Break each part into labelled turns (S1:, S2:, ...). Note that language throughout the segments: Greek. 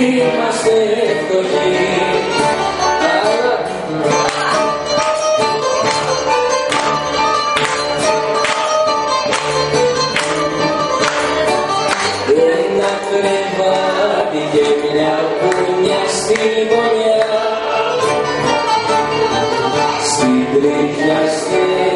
S1: είμαστε φτωχοί. Ένα κρεβάτι και μια πουνιά στη γωνιά στην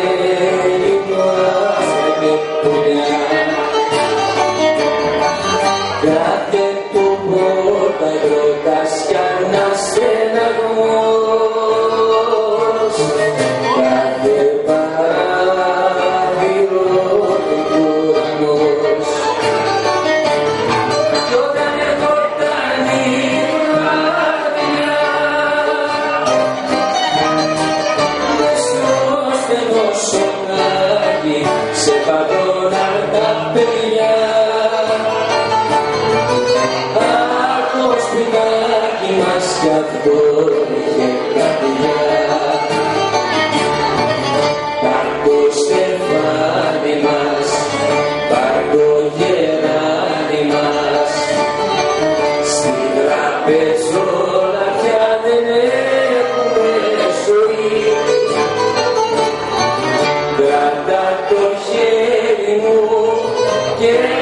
S1: σε παγώναν τα παιδιά. Τα μας κι quiere.